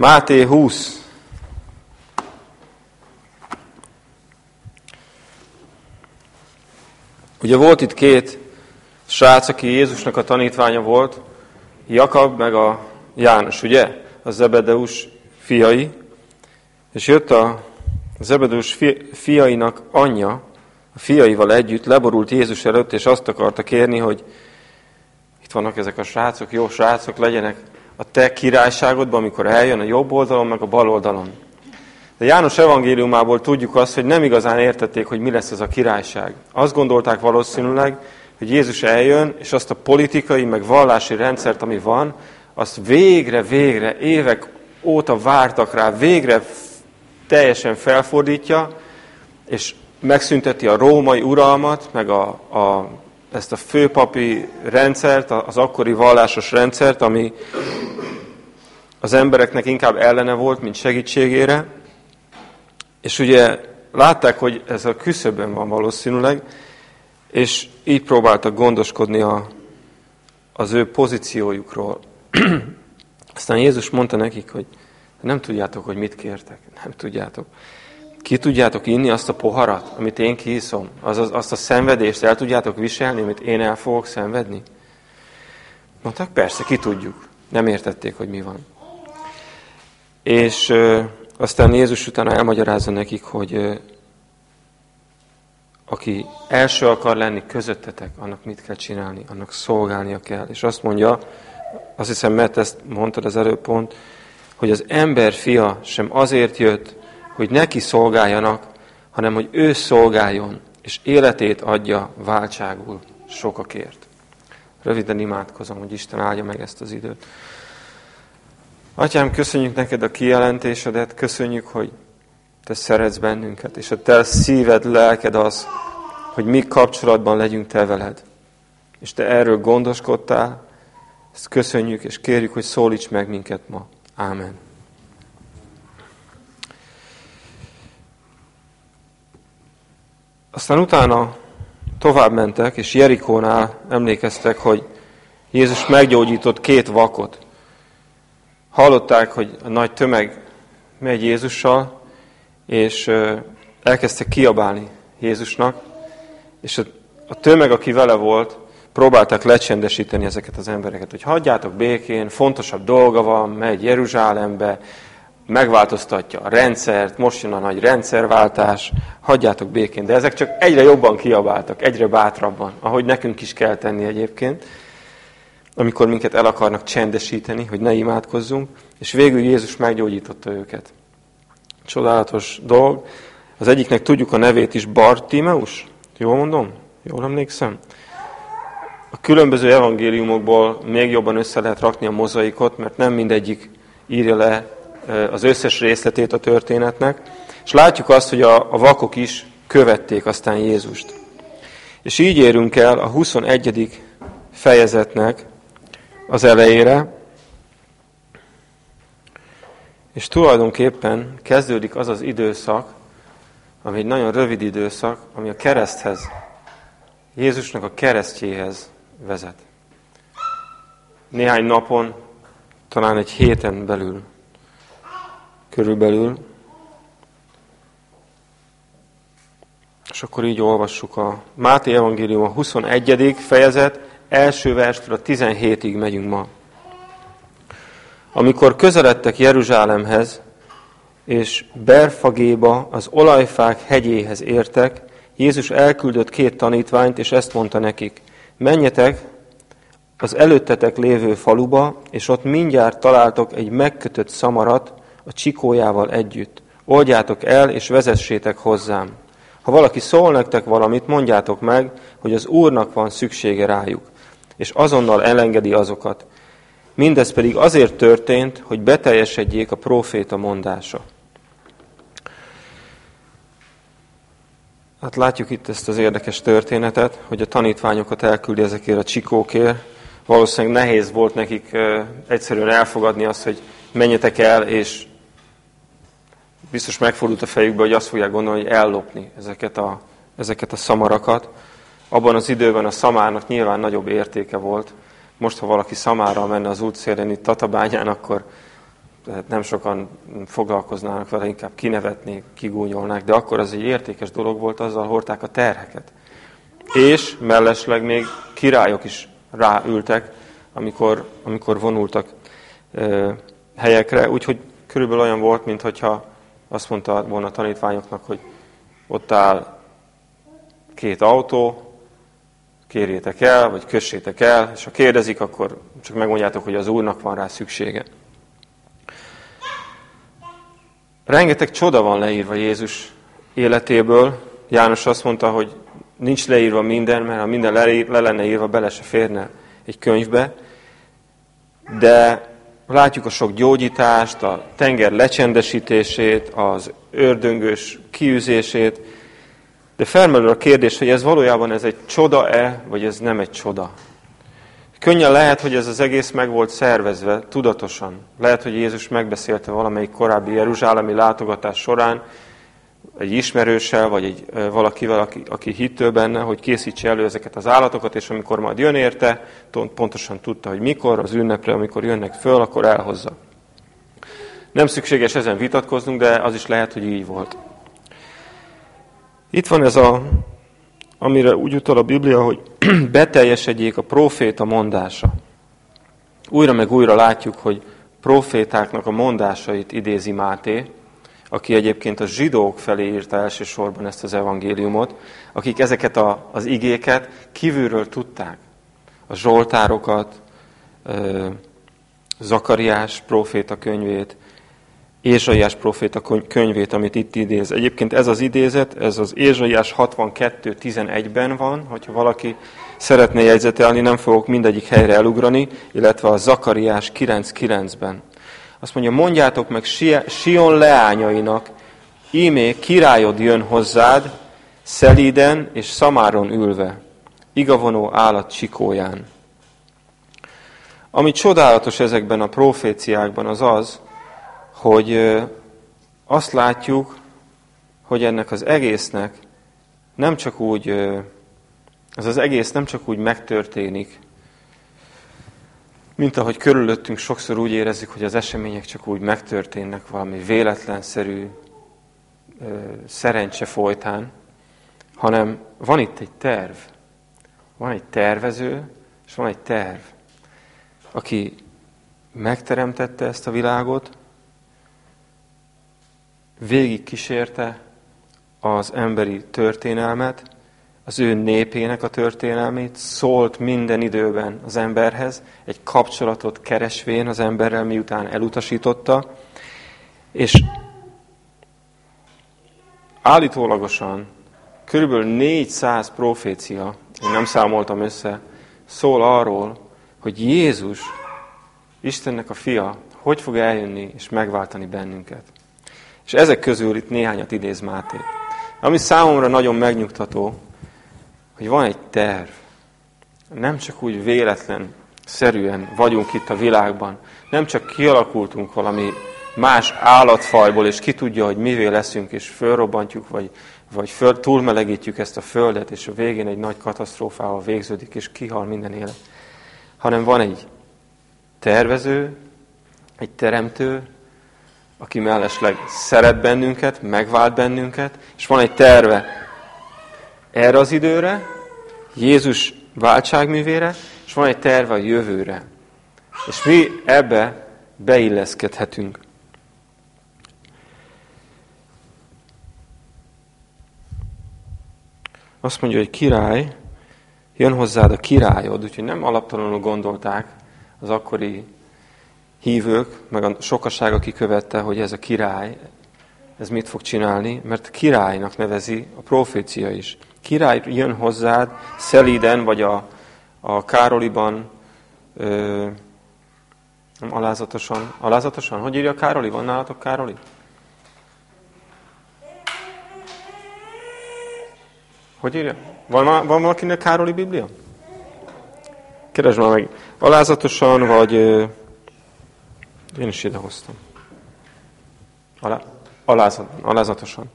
Máté 20. Ugye volt itt két srác, aki Jézusnak a tanítványa volt, Jakab meg a János, ugye? A Zebedeus fiai. És jött a Zebedeus fiainak anyja, a fiaival együtt leborult Jézus előtt, és azt akarta kérni, hogy itt vannak ezek a srácok, jó srácok, legyenek a te királyságodban, amikor eljön a jobb oldalon, meg a bal oldalon. De János evangéliumából tudjuk azt, hogy nem igazán értették, hogy mi lesz ez a királyság. Azt gondolták valószínűleg, hogy Jézus eljön, és azt a politikai, meg vallási rendszert, ami van, azt végre, végre, évek óta vártak rá, végre teljesen felfordítja, és megszünteti a római uralmat, meg a, a, ezt a főpapi rendszert, az akkori vallásos rendszert, ami az embereknek inkább ellene volt, mint segítségére. És ugye látták, hogy ez a küszöbben van valószínűleg, és így próbáltak gondoskodni a, az ő pozíciójukról. Aztán Jézus mondta nekik, hogy nem tudjátok, hogy mit kértek. Nem tudjátok. Ki tudjátok inni azt a poharat, amit én kiiszom? Az, az, azt a szenvedést el tudjátok viselni, amit én el fogok szenvedni? Mondták, persze, ki tudjuk. Nem értették, hogy mi van. És ö, aztán Jézus utána elmagyarázza nekik, hogy ö, aki első akar lenni közöttetek, annak mit kell csinálni, annak szolgálnia kell. És azt mondja, azt hiszem, mert ezt mondtad az előpont, hogy az ember fia sem azért jött, hogy neki szolgáljanak, hanem hogy ő szolgáljon, és életét adja váltságul sokakért. Röviden imádkozom, hogy Isten áldja meg ezt az időt. Atyám, köszönjük neked a kijelentésedet, köszönjük, hogy te szeretsz bennünket, és a te szíved, lelked az, hogy mi kapcsolatban legyünk te veled. És te erről gondoskodtál, ezt köszönjük, és kérjük, hogy szólíts meg minket ma. Ámen. Aztán utána tovább mentek, és Jerikónál emlékeztek, hogy Jézus meggyógyított két vakot. Hallották, hogy a nagy tömeg megy Jézussal, és elkezdtek kiabálni Jézusnak, és a, tömeg, aki vele volt, próbálták lecsendesíteni ezeket az embereket, hogy hagyjátok békén, fontosabb dolga van, megy Jeruzsálembe, megváltoztatja a rendszert, most jön a nagy rendszerváltás, hagyjátok békén. De ezek csak egyre jobban kiabáltak, egyre bátrabban, ahogy nekünk is kell tenni egyébként, amikor minket el akarnak csendesíteni, hogy ne imádkozzunk, és végül Jézus meggyógyította őket. Csodálatos dolog. Az egyiknek tudjuk a nevét is Bartimeus, jól mondom? Jól emlékszem? A különböző evangéliumokból még jobban össze lehet rakni a mozaikot, mert nem mindegyik írja le az összes részletét a történetnek, és látjuk azt, hogy a, a vakok is követték aztán Jézust. És így érünk el a 21. fejezetnek az elejére, és tulajdonképpen kezdődik az az időszak, ami egy nagyon rövid időszak, ami a kereszthez, Jézusnak a keresztjéhez vezet. Néhány napon, talán egy héten belül körülbelül. És akkor így olvassuk a Máté Evangélium a 21. fejezet, első verstől a 17-ig megyünk ma. Amikor közeledtek Jeruzsálemhez, és Berfagéba, az olajfák hegyéhez értek, Jézus elküldött két tanítványt, és ezt mondta nekik, menjetek az előttetek lévő faluba, és ott mindjárt találtok egy megkötött szamarat, a csikójával együtt. Oldjátok el, és vezessétek hozzám. Ha valaki szól nektek valamit, mondjátok meg, hogy az Úrnak van szüksége rájuk, és azonnal elengedi azokat. Mindez pedig azért történt, hogy beteljesedjék a próféta mondása. Hát látjuk itt ezt az érdekes történetet, hogy a tanítványokat elküldi ezekért a csikókért. Valószínűleg nehéz volt nekik egyszerűen elfogadni azt, hogy menjetek el, és biztos megfordult a fejükbe, hogy azt fogják gondolni, hogy ellopni ezeket a, ezeket a szamarakat. Abban az időben a szamárnak nyilván nagyobb értéke volt. Most, ha valaki szamárral menne az útszélen itt Tatabányán, akkor tehát nem sokan foglalkoznának vele, inkább kinevetnék, kigúnyolnák, de akkor az egy értékes dolog volt, azzal hordták a terheket. És mellesleg még királyok is ráültek, amikor, amikor vonultak ö, helyekre, úgyhogy körülbelül olyan volt, mintha azt mondta volna a tanítványoknak, hogy ott áll két autó, kérjétek el, vagy kössétek el, és ha kérdezik, akkor csak megmondjátok, hogy az Úrnak van rá szüksége. Rengeteg csoda van leírva Jézus életéből. János azt mondta, hogy nincs leírva minden, mert ha minden le, le lenne írva, bele se férne egy könyvbe. De látjuk a sok gyógyítást, a tenger lecsendesítését, az ördöngös kiűzését, de felmerül a kérdés, hogy ez valójában ez egy csoda-e, vagy ez nem egy csoda. Könnyen lehet, hogy ez az egész meg volt szervezve, tudatosan. Lehet, hogy Jézus megbeszélte valamelyik korábbi jeruzsálemi látogatás során, egy ismerőssel, vagy egy valakivel, aki, aki hittő benne, hogy készítse elő ezeket az állatokat, és amikor majd jön érte, pontosan tudta, hogy mikor, az ünnepre, amikor jönnek föl, akkor elhozza. Nem szükséges ezen vitatkoznunk, de az is lehet, hogy így volt. Itt van ez a, amire úgy utal a Biblia, hogy beteljesedjék a proféta mondása. Újra meg újra látjuk, hogy profétáknak a mondásait idézi Máté, aki egyébként a zsidók felé írta elsősorban ezt az evangéliumot, akik ezeket a, az igéket kívülről tudták. A Zsoltárokat, Zakariás proféta könyvét, Ézsaiás proféta könyvét, amit itt idéz. Egyébként ez az idézet, ez az Ézsaiás 62.11-ben van, hogyha valaki szeretné jegyzetelni, nem fogok mindegyik helyre elugrani, illetve a Zakariás 9.9-ben. Azt mondja, mondjátok meg Sion leányainak, ímé királyod jön hozzád, szelíden és szamáron ülve, igavonó állat csikóján. Ami csodálatos ezekben a proféciákban az az, hogy azt látjuk, hogy ennek az egésznek nem csak úgy, ez az egész nem csak úgy megtörténik, mint ahogy körülöttünk sokszor úgy érezzük, hogy az események csak úgy megtörténnek valami véletlenszerű szerencse folytán, hanem van itt egy terv. Van egy tervező, és van egy terv, aki megteremtette ezt a világot, végig kísérte az emberi történelmet, az ő népének a történelmét, szólt minden időben az emberhez, egy kapcsolatot keresvén az emberrel, miután elutasította, és állítólagosan körülbelül 400 profécia, én nem számoltam össze, szól arról, hogy Jézus, Istennek a fia, hogy fog eljönni és megváltani bennünket. És ezek közül itt néhányat idéz Máté. Ami számomra nagyon megnyugtató, hogy van egy terv. Nem csak úgy véletlen, szerűen vagyunk itt a világban. Nem csak kialakultunk valami más állatfajból, és ki tudja, hogy mivé leszünk, és fölrobbantjuk, vagy, vagy föl, túlmelegítjük ezt a földet, és a végén egy nagy katasztrófával végződik, és kihal minden élet. Hanem van egy tervező, egy teremtő, aki mellesleg szeret bennünket, megvált bennünket, és van egy terve erre az időre, Jézus váltságművére, és van egy terve a jövőre. És mi ebbe beilleszkedhetünk. Azt mondja, hogy király, jön hozzád a királyod, úgyhogy nem alaptalanul gondolták az akkori hívők, meg a sokaság, aki követte, hogy ez a király, ez mit fog csinálni, mert királynak nevezi a profécia is. Király jön hozzád Szelíden, vagy a, a Károliban, ö, nem alázatosan, alázatosan? Hogy írja Károli? Van nálatok Károli? Hogy írja? Van, van valakinek Károli Biblia? Keresd már meg. Alázatosan, vagy én is idehoztam. Alá, alázat, alázatosan.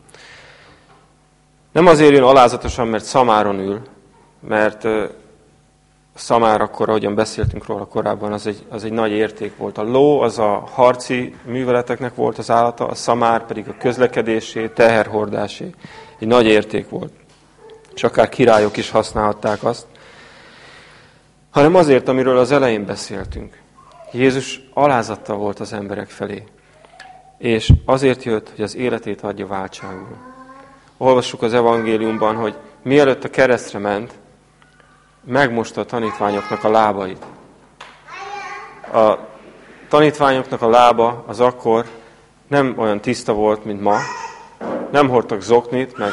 Nem azért jön alázatosan, mert szamáron ül, mert szamár akkor, ahogyan beszéltünk róla korábban, az egy, az egy nagy érték volt. A ló az a harci műveleteknek volt az állata, a szamár pedig a közlekedésé, teherhordásé. Egy nagy érték volt. És akár királyok is használhatták azt. Hanem azért, amiről az elején beszéltünk. Jézus alázattal volt az emberek felé. És azért jött, hogy az életét adja váltságul. Olvassuk az evangéliumban, hogy mielőtt a keresztre ment, megmosta a tanítványoknak a lábait. A tanítványoknak a lába az akkor nem olyan tiszta volt, mint ma. Nem hordtak zoknit, meg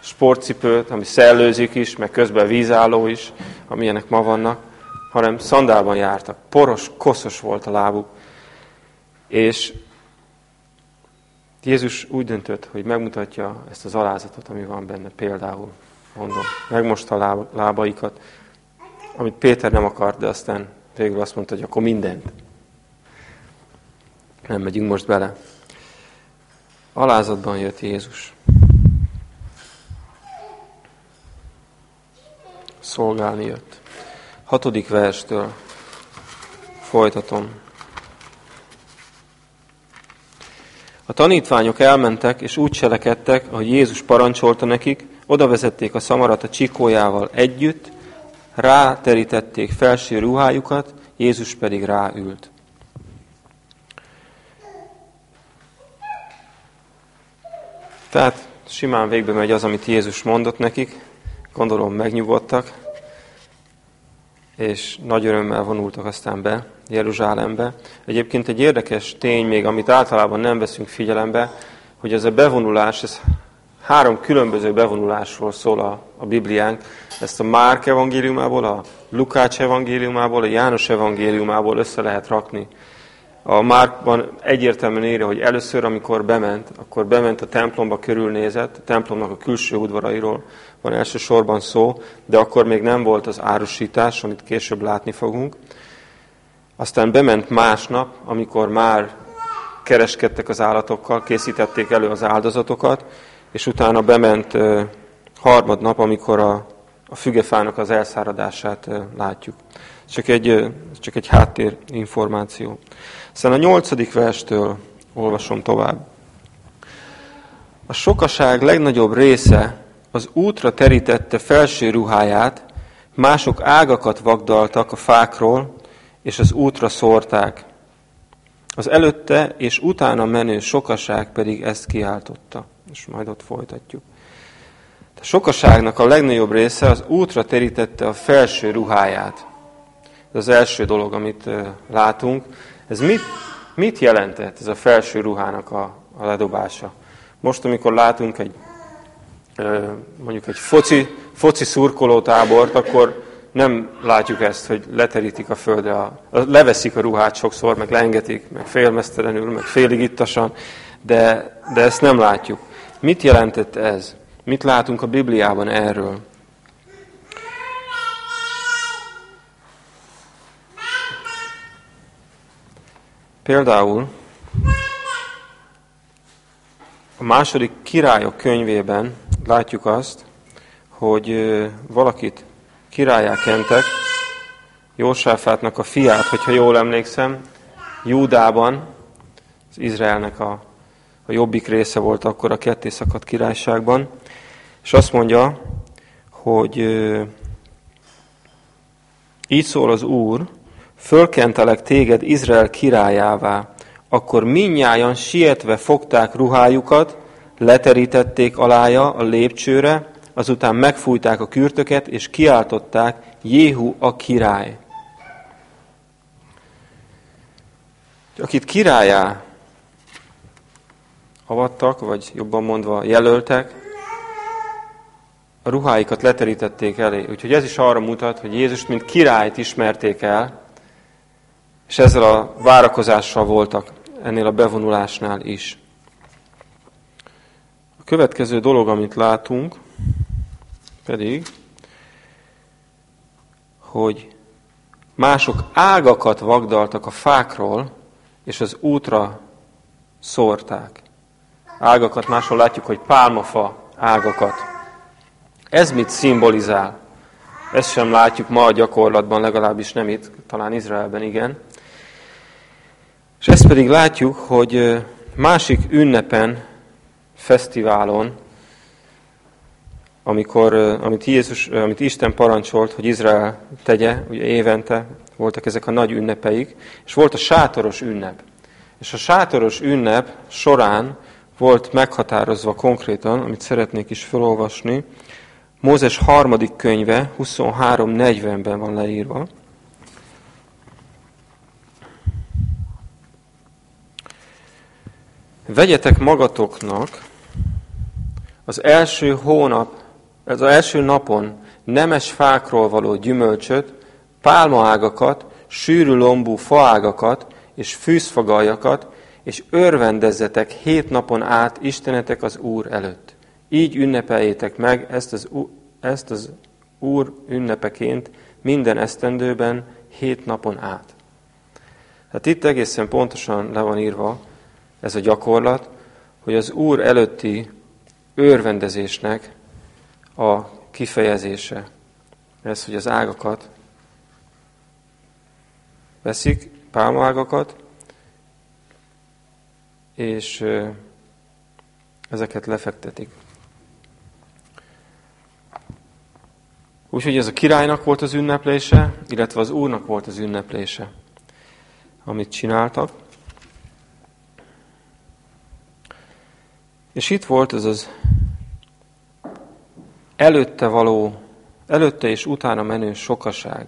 sportcipőt, ami szellőzik is, meg közben vízálló is, amilyenek ma vannak, hanem szandálban jártak. Poros, koszos volt a lábuk. És Jézus úgy döntött, hogy megmutatja ezt az alázatot, ami van benne például, mondom, megmosta a lábaikat, amit Péter nem akart, de aztán végül azt mondta, hogy akkor mindent. Nem megyünk most bele. Alázatban jött Jézus. Szolgálni jött. Hatodik verstől folytatom. A tanítványok elmentek, és úgy cselekedtek, ahogy Jézus parancsolta nekik, oda vezették a szamarat a csikójával együtt, ráterítették felső ruhájukat, Jézus pedig ráült. Tehát simán végbe megy az, amit Jézus mondott nekik, gondolom megnyugodtak, és nagy örömmel vonultak aztán be Jeruzsálembe. Egyébként egy érdekes tény még, amit általában nem veszünk figyelembe, hogy ez a bevonulás, ez három különböző bevonulásról szól a, a Bibliánk. Ezt a Márk evangéliumából, a Lukács evangéliumából, a János evangéliumából össze lehet rakni. A Márkban egyértelműen írja, hogy először, amikor bement, akkor bement a templomba körülnézett, a templomnak a külső udvarairól van elsősorban szó, de akkor még nem volt az árusítás, amit később látni fogunk. Aztán bement másnap, amikor már kereskedtek az állatokkal, készítették elő az áldozatokat, és utána bement harmadnap, amikor a, a fügefának az elszáradását látjuk. Csak egy, csak egy háttér információ. Aztán a nyolcadik verstől olvasom tovább. A sokaság legnagyobb része az útra terítette felső ruháját, mások ágakat vagdaltak a fákról, és az útra szórták. Az előtte és utána menő sokaság pedig ezt kiáltotta. És majd ott folytatjuk. A sokaságnak a legnagyobb része az útra terítette a felső ruháját. Ez az első dolog, amit látunk. Ez mit, mit jelentett ez a felső ruhának a, a ledobása? Most, amikor látunk egy mondjuk egy foci, foci szurkolótábort, akkor nem látjuk ezt, hogy leterítik a földre, a, leveszik a ruhát sokszor, meg lengetik, meg félmesztelenül, meg félig ittasan, de, de ezt nem látjuk. Mit jelentett ez? Mit látunk a Bibliában erről? Például a második királyok könyvében látjuk azt, hogy valakit királyá kentek, Jósáfátnak a fiát, hogyha jól emlékszem, Júdában, az Izraelnek a, a jobbik része volt akkor a ketté szakadt királyságban, és azt mondja, hogy így szól az Úr, fölkentelek téged Izrael királyává, akkor minnyájan sietve fogták ruhájukat, leterítették alája a lépcsőre, azután megfújták a kürtöket, és kiáltották, Jéhu a király. Akit királyá avattak, vagy jobban mondva jelöltek, a ruháikat leterítették elé. Úgyhogy ez is arra mutat, hogy Jézust mint királyt ismerték el, és ezzel a várakozással voltak ennél a bevonulásnál is. A következő dolog, amit látunk, pedig, hogy mások ágakat vagdaltak a fákról, és az útra szórták. Ágakat máshol látjuk, hogy pálmafa ágakat. Ez mit szimbolizál? Ezt sem látjuk ma a gyakorlatban, legalábbis nem itt, talán Izraelben igen. És ezt pedig látjuk, hogy másik ünnepen, fesztiválon, amikor, amit, Jézus, amit Isten parancsolt, hogy Izrael tegye, ugye évente voltak ezek a nagy ünnepeik, és volt a sátoros ünnep. És a sátoros ünnep során volt meghatározva konkrétan, amit szeretnék is felolvasni, Mózes harmadik könyve 23.40-ben van leírva. Vegyetek magatoknak az első hónap, az első napon nemes fákról való gyümölcsöt, pálmaágakat, sűrű lombú faágakat és fűzfagaljakat, és örvendezzetek hét napon át Istenetek az Úr előtt. Így ünnepeljétek meg ezt az, ezt az Úr ünnepeként minden esztendőben hét napon át. Hát itt egészen pontosan le van írva ez a gyakorlat, hogy az Úr előtti örvendezésnek a kifejezése. Ez, hogy az ágakat veszik, pálmaágakat, és ezeket lefektetik. Úgyhogy ez a királynak volt az ünneplése, illetve az úrnak volt az ünneplése, amit csináltak. És itt volt ez az előtte való, előtte és utána menő sokaság,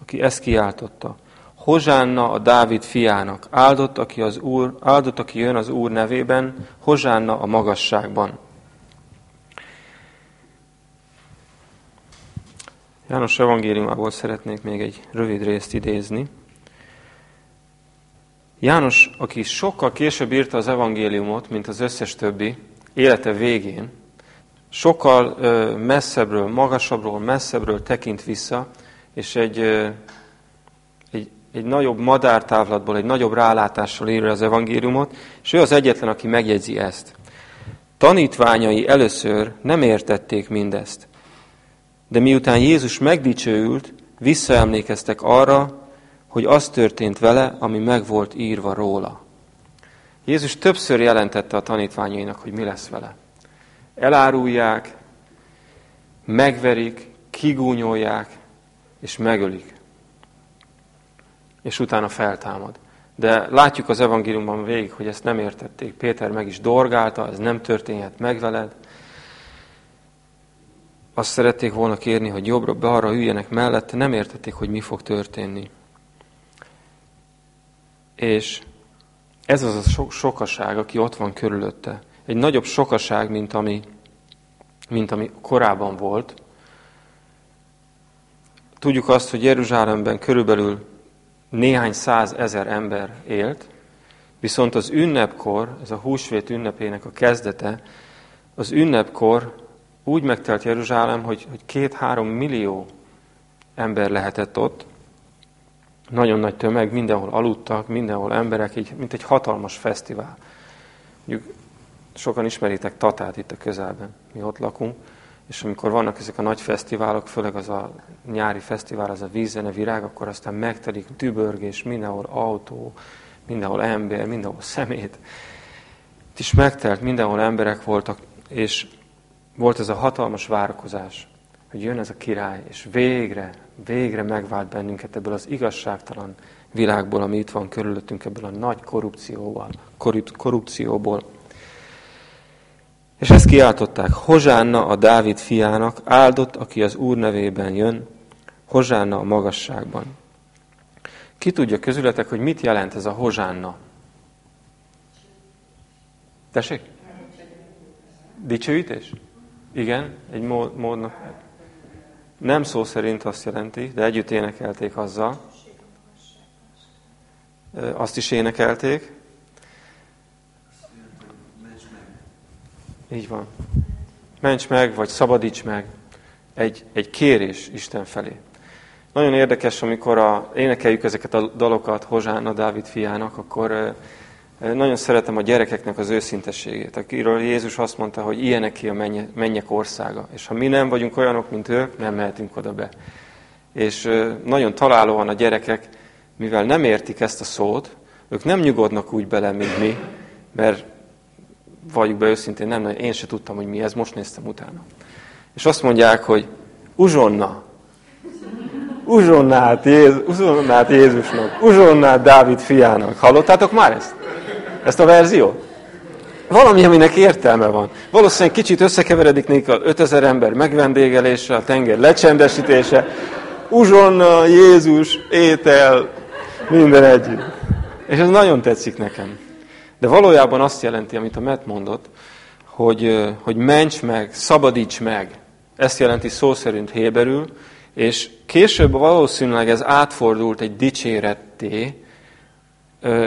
aki ezt kiáltotta. Hozsánna a Dávid fiának, áldott, aki, az úr, áldott, aki jön az Úr nevében, Hozsánna a magasságban. János evangéliumából szeretnék még egy rövid részt idézni. János, aki sokkal később írta az evangéliumot, mint az összes többi, élete végén, sokkal messzebbről, magasabbról, messzebbről tekint vissza, és egy, egy, egy nagyobb madártávlatból, egy nagyobb rálátással írja az evangéliumot, és ő az egyetlen, aki megjegyzi ezt. Tanítványai először nem értették mindezt, de miután Jézus megdicsőült, visszaemlékeztek arra, hogy az történt vele, ami meg volt írva róla. Jézus többször jelentette a tanítványainak, hogy mi lesz vele. Elárulják, megverik, kigúnyolják, és megölik. És utána feltámad. De látjuk az evangéliumban végig, hogy ezt nem értették. Péter meg is dorgálta, ez nem történhet meg veled. Azt szerették volna kérni, hogy jobbra-balra üljenek mellette, nem értették, hogy mi fog történni. És ez az a so sokaság, aki ott van körülötte. Egy nagyobb sokaság, mint ami, mint ami korábban volt. Tudjuk azt, hogy Jeruzsálemben körülbelül néhány száz ezer ember élt, viszont az ünnepkor, ez a húsvét ünnepének a kezdete, az ünnepkor úgy megtelt Jeruzsálem, hogy, hogy két-három millió ember lehetett ott, nagyon nagy tömeg, mindenhol aludtak, mindenhol emberek, így, mint egy hatalmas fesztivál. Mondjuk sokan ismeritek Tatát itt a közelben, mi ott lakunk, és amikor vannak ezek a nagy fesztiválok, főleg az a nyári fesztivál, az a vízene virág, akkor aztán megtelik tübörgés, mindenhol autó, mindenhol ember, mindenhol szemét. Itt is megtelt, mindenhol emberek voltak, és volt ez a hatalmas várakozás, hogy jön ez a király, és végre, végre megvált bennünket ebből az igazságtalan világból, ami itt van körülöttünk, ebből a nagy korrupcióval, korrupcióból. És ezt kiáltották, Hozsánna a Dávid fiának, áldott, aki az Úr nevében jön, Hozsánna a magasságban. Ki tudja közületek, hogy mit jelent ez a Hozsánna? Tessék? Dicsőítés? Igen, egy mód, módnak. Nem szó szerint azt jelenti, de együtt énekelték azzal. Azt is énekelték. Így van. Ments meg, vagy szabadíts meg. Egy, egy kérés Isten felé. Nagyon érdekes, amikor a, énekeljük ezeket a dalokat Hozsána Dávid fiának, akkor Nagyon szeretem a gyerekeknek az őszintességét, akiről Jézus azt mondta, hogy ilyenek ki a mennyek országa. És ha mi nem vagyunk olyanok, mint ők, nem mehetünk oda be. És nagyon találóan a gyerekek, mivel nem értik ezt a szót, ők nem nyugodnak úgy bele, mint mi, mert valljuk be őszintén, nem, én se tudtam, hogy mi ez, most néztem utána. És azt mondják, hogy uzsonna, uzsonnát, Jézus, uzsonnát Jézusnak, uzsonnát Dávid fiának. Hallottátok már ezt? Ezt a verziót? Valami, aminek értelme van. Valószínűleg kicsit összekeveredik néka 5000 ember megvendégelése, a tenger lecsendesítése, uzsonna, Jézus, étel, minden együtt. És ez nagyon tetszik nekem. De valójában azt jelenti, amit a Met mondott, hogy, hogy ments meg, szabadíts meg. Ezt jelenti szó szerint héberül, és később valószínűleg ez átfordult egy dicséretté.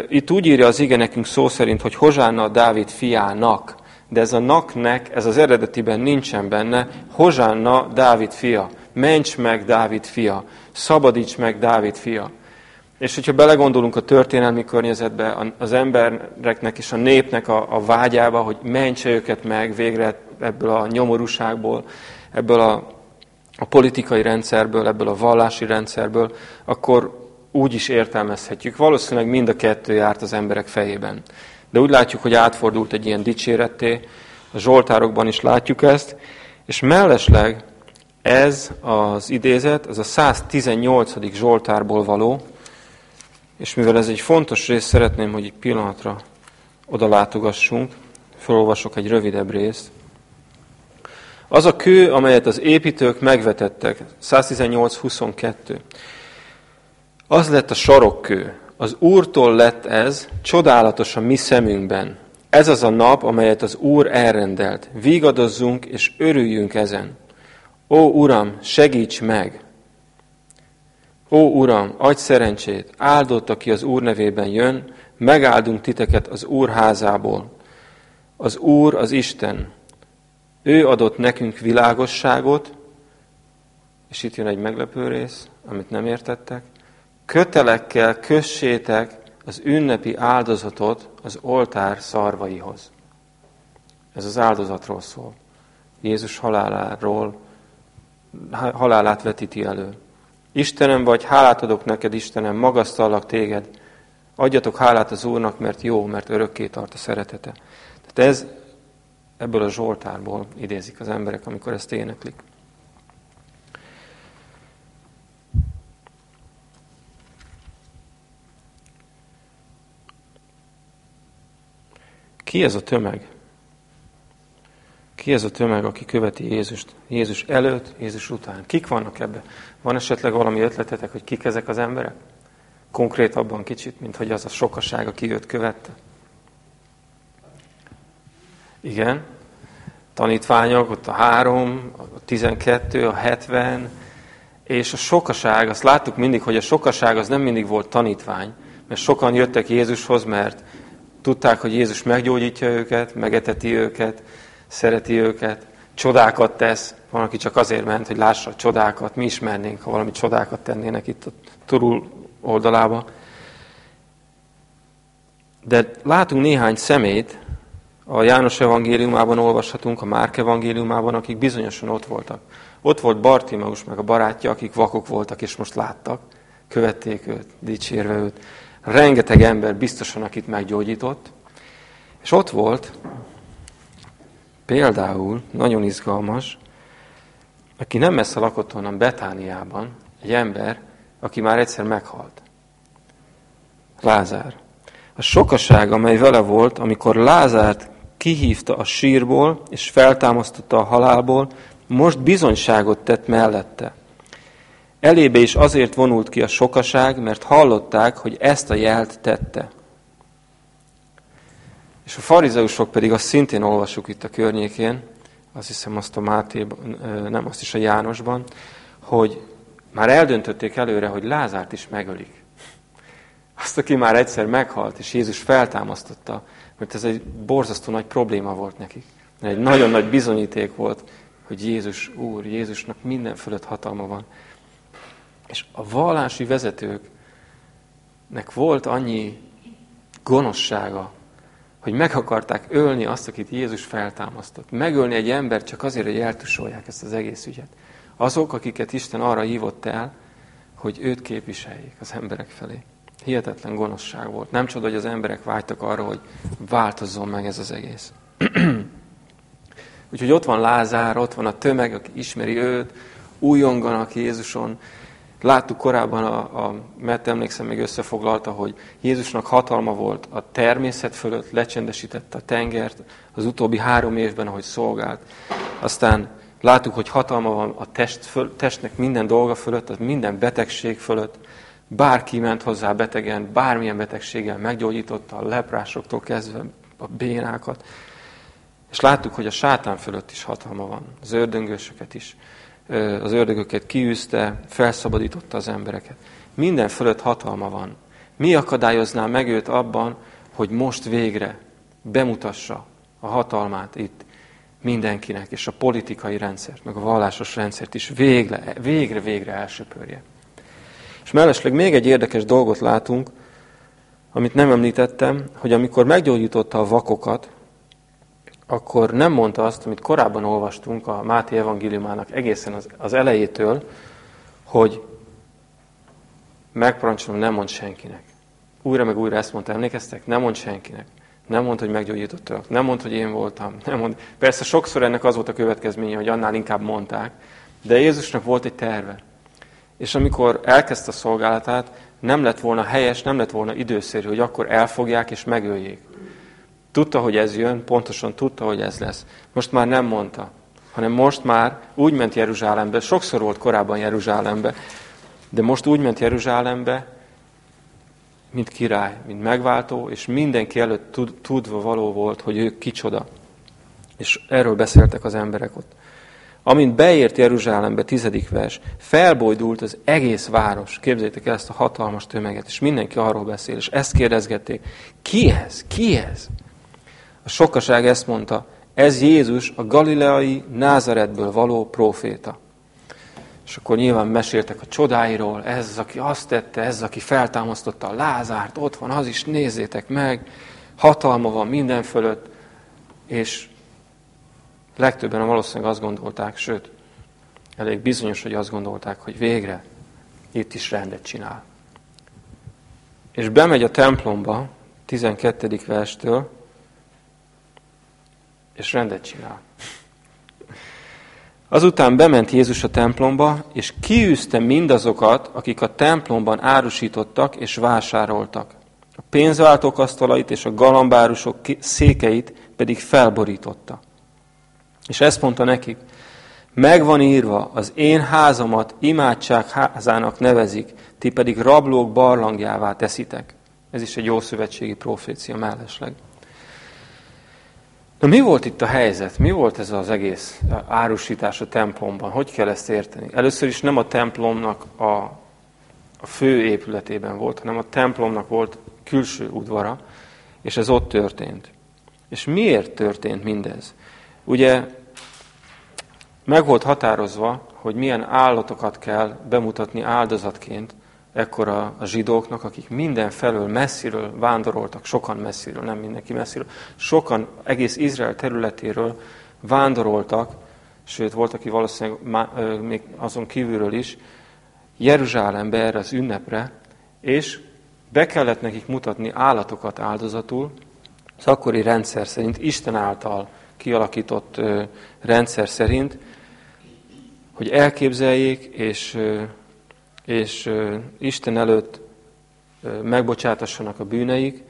Itt úgy írja az ige nekünk szó szerint, hogy Hozsánna Dávid fiának, de ez a naknek, ez az eredetiben nincsen benne, Hozsánna Dávid fia, ments meg Dávid fia, szabadíts meg Dávid fia. És hogyha belegondolunk a történelmi környezetbe, az embereknek és a népnek a, a vágyába, hogy mentse őket meg végre ebből a nyomorúságból, ebből a, a politikai rendszerből, ebből a vallási rendszerből, akkor úgy is értelmezhetjük. Valószínűleg mind a kettő járt az emberek fejében. De úgy látjuk, hogy átfordult egy ilyen dicséretté, a Zsoltárokban is látjuk ezt, és mellesleg ez az idézet, az a 118. Zsoltárból való, és mivel ez egy fontos rész, szeretném, hogy egy pillanatra oda látogassunk, felolvasok egy rövidebb részt. Az a kő, amelyet az építők megvetettek, 118-22, az lett a sarokkő. Az Úrtól lett ez, csodálatos a mi szemünkben. Ez az a nap, amelyet az Úr elrendelt. Vígadozzunk és örüljünk ezen. Ó, Uram, segíts meg! Ó, Uram, adj szerencsét, áldott, aki az Úr nevében jön, megáldunk titeket az Úr házából. Az Úr az Isten. Ő adott nekünk világosságot, és itt jön egy meglepő rész, amit nem értettek. Kötelekkel kössétek az ünnepi áldozatot az oltár szarvaihoz. Ez az áldozatról szól. Jézus haláláról, halálát vetíti elő. Istenem vagy, hálát adok neked, Istenem, magasztallak téged. Adjatok hálát az Úrnak, mert jó, mert örökké tart a szeretete. Tehát ez ebből a Zsoltárból idézik az emberek, amikor ezt éneklik. Ki ez a tömeg? Ki ez a tömeg, aki követi Jézust? Jézus előtt, Jézus után. Kik vannak ebbe? Van esetleg valami ötletetek, hogy kik ezek az emberek? Konkrétabban kicsit, mint hogy az a sokaság, aki őt követte. Igen. Tanítványok, ott a három, a tizenkettő, a hetven, és a sokaság, azt láttuk mindig, hogy a sokaság az nem mindig volt tanítvány, mert sokan jöttek Jézushoz, mert tudták, hogy Jézus meggyógyítja őket, megeteti őket, szereti őket, csodákat tesz. Van, aki csak azért ment, hogy lássa a csodákat. Mi is mennénk, ha valami csodákat tennének itt a turul oldalába. De látunk néhány szemét, a János evangéliumában olvashatunk, a Márk evangéliumában, akik bizonyosan ott voltak. Ott volt Bartimeus meg a barátja, akik vakok voltak és most láttak, követték őt, dicsérve őt. Rengeteg ember biztosan, akit meggyógyított. És ott volt Például, nagyon izgalmas, aki nem messze lakott onnan Betániában, egy ember, aki már egyszer meghalt. Lázár. A sokaság, amely vele volt, amikor Lázárt kihívta a sírból, és feltámasztotta a halálból, most bizonyságot tett mellette. Elébe is azért vonult ki a sokaság, mert hallották, hogy ezt a jelt tette. És a farizeusok pedig azt szintén olvasjuk itt a környékén, azt hiszem azt a Mátében, nem azt is a Jánosban, hogy már eldöntötték előre, hogy Lázárt is megölik. Azt, aki már egyszer meghalt, és Jézus feltámasztotta, mert ez egy borzasztó nagy probléma volt nekik. Egy nagyon nagy bizonyíték volt, hogy Jézus Úr, Jézusnak minden fölött hatalma van. És a vallási vezetőknek volt annyi gonoszsága, hogy meg akarták ölni azt, akit Jézus feltámasztott. Megölni egy ember csak azért, hogy eltusolják ezt az egész ügyet. Azok, akiket Isten arra hívott el, hogy őt képviseljék az emberek felé. Hihetetlen gonoszság volt. Nem csoda, hogy az emberek vágytak arra, hogy változzon meg ez az egész. Úgyhogy ott van Lázár, ott van a tömeg, aki ismeri őt, újonganak Jézuson. Láttuk korábban, a, a, mert emlékszem, még összefoglalta, hogy Jézusnak hatalma volt a természet fölött, lecsendesítette a tengert az utóbbi három évben, ahogy szolgált. Aztán láttuk, hogy hatalma van a test föl, testnek minden dolga fölött, az minden betegség fölött. Bárki ment hozzá betegen, bármilyen betegséggel meggyógyította a leprásoktól kezdve a bénákat. És láttuk, hogy a sátán fölött is hatalma van, az ördöngősöket is. Az ördögöket kiűzte, felszabadította az embereket. Minden fölött hatalma van. Mi akadályozná meg őt abban, hogy most végre bemutassa a hatalmát itt mindenkinek, és a politikai rendszert, meg a vallásos rendszert is végre, végre, végre elsöpörje. És mellesleg még egy érdekes dolgot látunk, amit nem említettem, hogy amikor meggyógyította a vakokat, akkor nem mondta azt, amit korábban olvastunk a Máté evangéliumának egészen az, az elejétől, hogy megparancsolom, nem mond senkinek. Újra meg újra ezt mondta, emlékeztek? Nem mond senkinek. Nem mond, hogy meggyógyítottak. Nem mond, hogy én voltam. Nem mond. Persze sokszor ennek az volt a következménye, hogy annál inkább mondták, de Jézusnak volt egy terve. És amikor elkezdte a szolgálatát, nem lett volna helyes, nem lett volna időszerű, hogy akkor elfogják és megöljék. Tudta, hogy ez jön, pontosan tudta, hogy ez lesz. Most már nem mondta, hanem most már úgy ment Jeruzsálembe, sokszor volt korábban Jeruzsálembe, de most úgy ment Jeruzsálembe, mint király, mint megváltó, és mindenki előtt tudva való volt, hogy ő kicsoda. És erről beszéltek az emberek ott. Amint beért Jeruzsálembe, tizedik vers, felbojdult az egész város. Képzeljétek el ezt a hatalmas tömeget, és mindenki arról beszél, és ezt kérdezgették. Ki ez? Ki ez? A sokaság ezt mondta, ez Jézus, a galileai Názaretből való proféta. És akkor nyilván meséltek a csodáiról, ez az, aki azt tette, ez az, aki feltámasztotta a Lázárt, ott van, az is, nézzétek meg, hatalma van minden fölött, és legtöbben valószínűleg azt gondolták, sőt, elég bizonyos, hogy azt gondolták, hogy végre itt is rendet csinál. És bemegy a templomba, 12. verstől, és rendet csinál. Azután bement Jézus a templomba, és kiűzte mindazokat, akik a templomban árusítottak és vásároltak. A pénzváltók asztalait és a galambárusok székeit pedig felborította. És ezt mondta nekik, megvan írva, az én házamat imádság házának nevezik, ti pedig rablók barlangjává teszitek. Ez is egy jószövetségi profécia mellesleg. Na mi volt itt a helyzet? Mi volt ez az egész árusítás a templomban? Hogy kell ezt érteni? Először is nem a templomnak a, a fő épületében volt, hanem a templomnak volt külső udvara, és ez ott történt. És miért történt mindez? Ugye meg volt határozva, hogy milyen állatokat kell bemutatni áldozatként ekkor a, zsidóknak, akik minden felől messziről vándoroltak, sokan messziről, nem mindenki messziről, sokan egész Izrael területéről vándoroltak, sőt volt, aki valószínűleg még azon kívülről is, Jeruzsálembe erre az ünnepre, és be kellett nekik mutatni állatokat áldozatul, az akkori rendszer szerint, Isten által kialakított rendszer szerint, hogy elképzeljék és és Isten előtt megbocsátassanak a bűneik.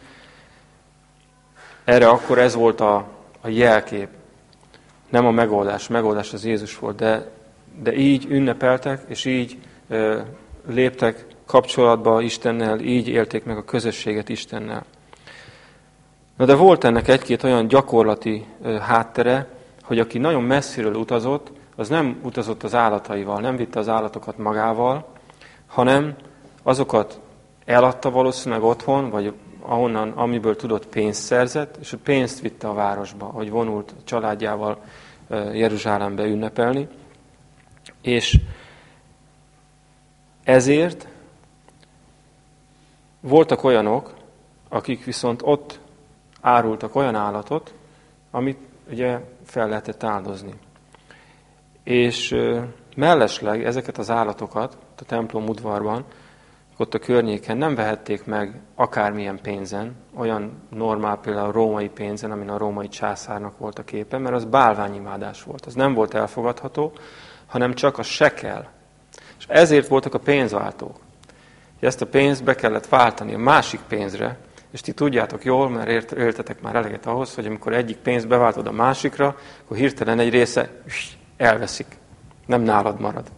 Erre akkor ez volt a, a jelkép. Nem a megoldás. A megoldás az Jézus volt, de, de így ünnepeltek, és így ö, léptek kapcsolatba Istennel, így élték meg a közösséget Istennel. Na de volt ennek egy-két olyan gyakorlati ö, háttere, hogy aki nagyon messziről utazott, az nem utazott az állataival, nem vitte az állatokat magával, hanem azokat eladta valószínűleg otthon, vagy ahonnan, amiből tudott pénzt szerzett, és a pénzt vitte a városba, hogy vonult családjával Jeruzsálembe ünnepelni. És ezért voltak olyanok, akik viszont ott árultak olyan állatot, amit ugye fel lehetett áldozni. És mellesleg ezeket az állatokat a templom udvarban, ott a környéken nem vehették meg akármilyen pénzen, olyan normál például a római pénzen, amin a római császárnak volt a képe, mert az bálványimádás volt. Az nem volt elfogadható, hanem csak a sekel. És ezért voltak a pénzváltók. Ezt a pénzt be kellett váltani a másik pénzre, és ti tudjátok jól, mert éltetek már eleget ahhoz, hogy amikor egyik pénzt beváltod a másikra, akkor hirtelen egy része elveszik. Nem nálad marad.